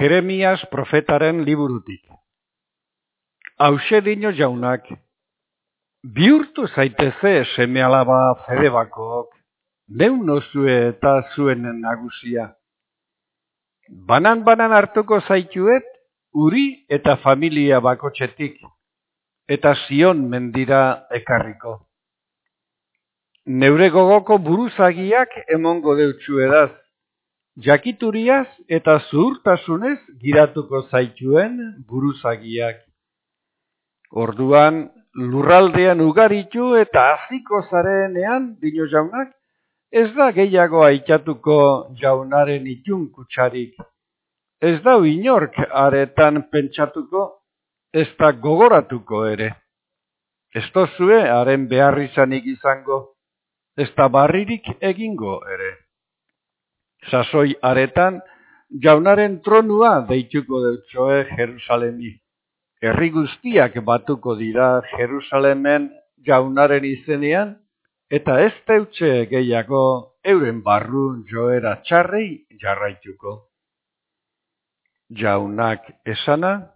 Jeremias profetaren liburutik. Hauxe dino jaunak, bihurtu zaiteze seme alaba fedebakok, neun nozue eta zuen nagusia. Banan-banan hartuko zaituet, uri eta familia bakotxetik, eta zion mendira ekarriko. Neure gogoko buruzagiak emongo deutsu edaz, jakituriaz eta zuhurtasunez giratuko zaituen buruzagiak. Orduan, lurraldean ugaritu eta aziko zarenean, dino jaunak, ez da gehiago aitatuko jaunaren itun kutsarik. Ez da inork aretan pentsatuko, ez da gogoratuko ere. Ez tozue haren beharrizanik izango, ez da barririk egingo ere sasoi aretan, jaunaren tronua deituko deutsoe Jerusalemi. Herri guztiak batuko dira Jerusalemen jaunaren izenean, eta ez teutxe gehiago euren barru joera txarrei jarraituko. Jaunak esana,